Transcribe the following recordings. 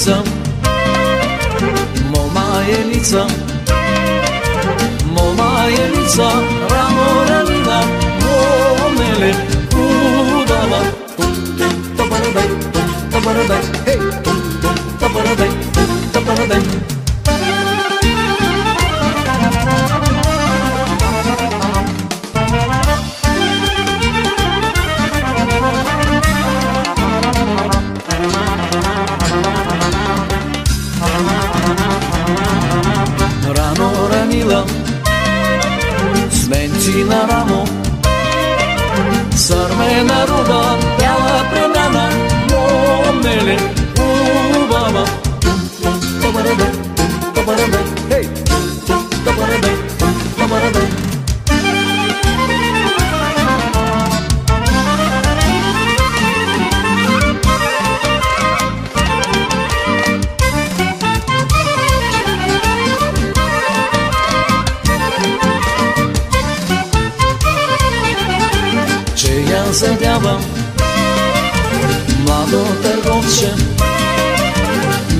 jenica Moma jenica Moma jenica Ramo ranila Momele kudala Tum tum tabaradaj Tum tabaradaj Hej tum tum tabaradaj Tum tabaradaj și na ramo Sarme na sławę Mladoterowcze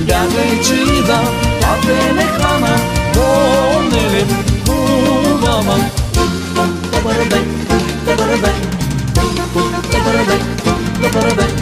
Biały czyda Patele chana Bonelem Kubawa Dobarabek Dobarabek Dobarabek Dobarabek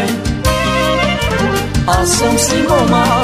foi. Ação singomar